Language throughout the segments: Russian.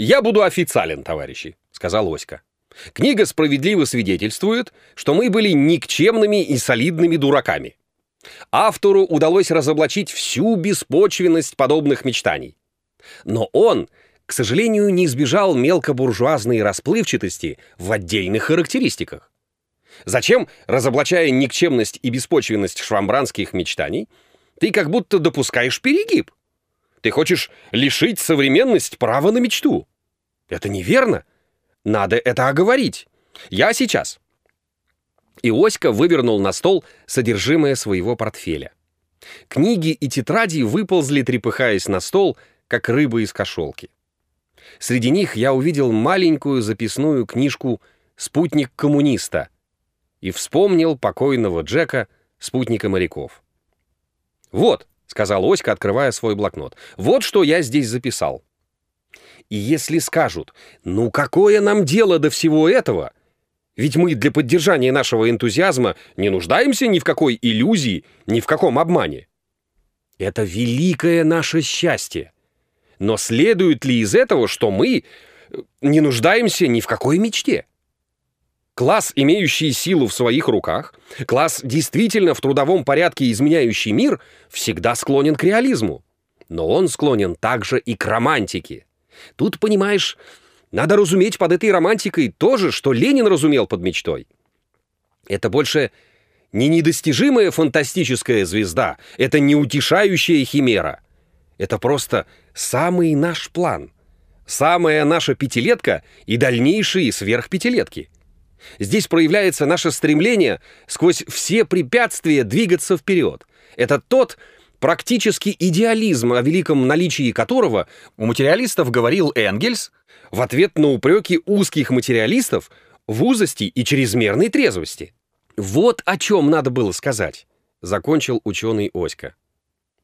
«Я буду официален, товарищи», — сказал Оська. «Книга справедливо свидетельствует, что мы были никчемными и солидными дураками. Автору удалось разоблачить всю беспочвенность подобных мечтаний. Но он, к сожалению, не избежал мелкобуржуазной расплывчатости в отдельных характеристиках. Зачем, разоблачая никчемность и беспочвенность швамбранских мечтаний, ты как будто допускаешь перегиб? Ты хочешь лишить современность права на мечту. Это неверно. Надо это оговорить. Я сейчас. И Оська вывернул на стол содержимое своего портфеля. Книги и тетради выползли, трепыхаясь на стол, как рыба из кошелки. Среди них я увидел маленькую записную книжку «Спутник коммуниста» и вспомнил покойного Джека, спутника моряков. «Вот», — сказал Оська, открывая свой блокнот, — «вот что я здесь записал». И если скажут, ну какое нам дело до всего этого? Ведь мы для поддержания нашего энтузиазма не нуждаемся ни в какой иллюзии, ни в каком обмане. Это великое наше счастье. Но следует ли из этого, что мы не нуждаемся ни в какой мечте? Класс, имеющий силу в своих руках, класс, действительно в трудовом порядке изменяющий мир, всегда склонен к реализму. Но он склонен также и к романтике. Тут, понимаешь, надо разуметь под этой романтикой то же, что Ленин разумел под мечтой. Это больше не недостижимая фантастическая звезда, это не утешающая химера. Это просто самый наш план, самая наша пятилетка и дальнейшие сверхпятилетки — Здесь проявляется наше стремление сквозь все препятствия двигаться вперед. Это тот практический идеализм, о великом наличии которого у материалистов говорил Энгельс в ответ на упреки узких материалистов в узости и чрезмерной трезвости. Вот о чем надо было сказать, закончил ученый Оська.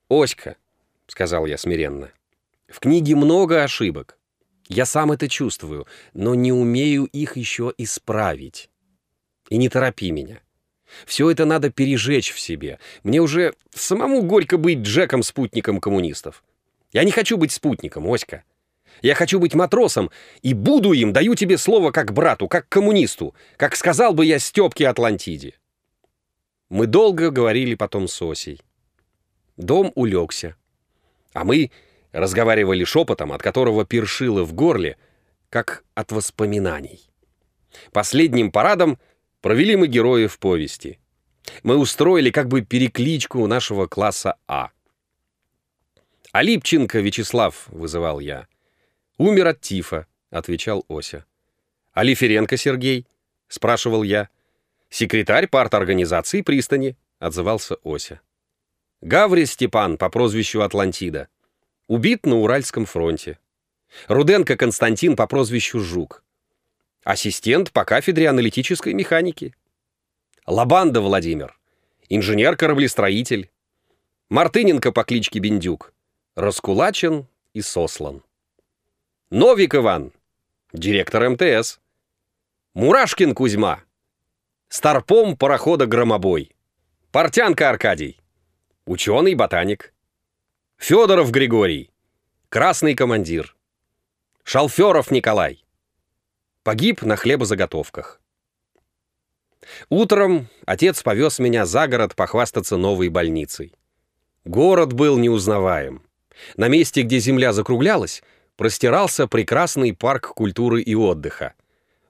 Оська, сказал я смиренно, в книге много ошибок. Я сам это чувствую, но не умею их еще исправить. И не торопи меня. Все это надо пережечь в себе. Мне уже самому горько быть Джеком-спутником коммунистов. Я не хочу быть спутником, Оська. Я хочу быть матросом, и буду им, даю тебе слово как брату, как коммунисту, как сказал бы я Степке Атлантиде. Мы долго говорили потом с Осей. Дом улегся. А мы разговаривали шепотом, от которого першило в горле, как от воспоминаний. Последним парадом провели мы героев повести. Мы устроили как бы перекличку нашего класса А. «Алипченко Вячеслав», — вызывал я. «Умер от тифа», — отвечал Ося. «Алиференко Сергей?» — спрашивал я. «Секретарь парторганизации пристани», — отзывался Ося. «Гаври Степан по прозвищу Атлантида», Убит на Уральском фронте. Руденко Константин по прозвищу Жук. Ассистент по кафедре аналитической механики. Лабанда Владимир. Инженер-кораблестроитель. Мартыненко по кличке Бендюк. Раскулачен и сослан. Новик Иван. Директор МТС. Мурашкин Кузьма. Старпом парохода «Громобой». Портянка Аркадий. Ученый-ботаник. Федоров Григорий, красный командир. Шалферов Николай. Погиб на хлебозаготовках. Утром отец повез меня за город похвастаться новой больницей. Город был неузнаваем. На месте, где земля закруглялась, простирался прекрасный парк культуры и отдыха.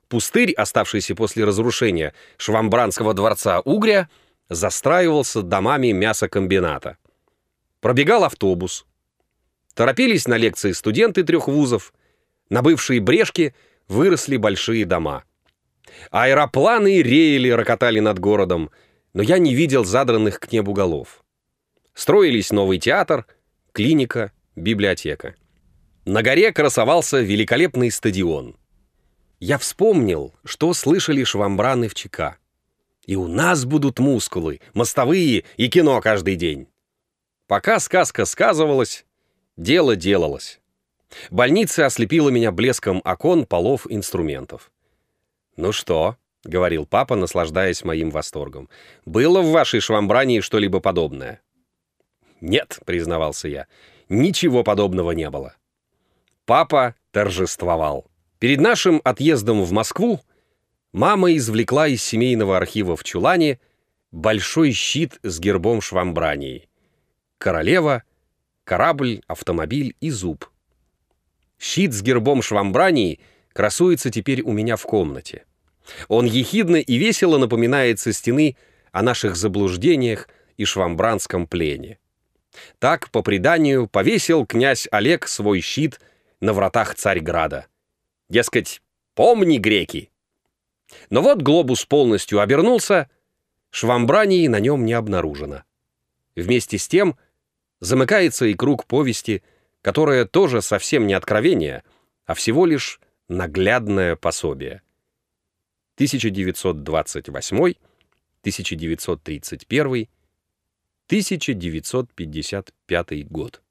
Пустырь, оставшийся после разрушения Швамбранского дворца Угря, застраивался домами мясокомбината. Пробегал автобус. Торопились на лекции студенты трех вузов. На бывшие брешки выросли большие дома. Аэропланы реяли, рокотали над городом, но я не видел задранных к небу голов. Строились новый театр, клиника, библиотека. На горе красовался великолепный стадион. Я вспомнил, что слышали швамбраны в ЧК. И у нас будут мускулы, мостовые и кино каждый день. Пока сказка сказывалась, дело делалось. Больница ослепила меня блеском окон, полов, инструментов. «Ну что?» — говорил папа, наслаждаясь моим восторгом. «Было в вашей швамбрании что-либо подобное?» «Нет», — признавался я, — «ничего подобного не было». Папа торжествовал. Перед нашим отъездом в Москву мама извлекла из семейного архива в чулане большой щит с гербом Швамбрании. Королева, корабль, автомобиль и зуб. Щит с гербом Швамбрании красуется теперь у меня в комнате. Он ехидно и весело напоминает со стены о наших заблуждениях и швамбранском плене. Так, по преданию, повесил князь Олег свой щит на вратах Царьграда. Дескать, помни, греки! Но вот глобус полностью обернулся, швамбрании на нем не обнаружено. Вместе с тем замыкается и круг повести, которая тоже совсем не откровение, а всего лишь наглядное пособие. 1928, 1931, 1955 год.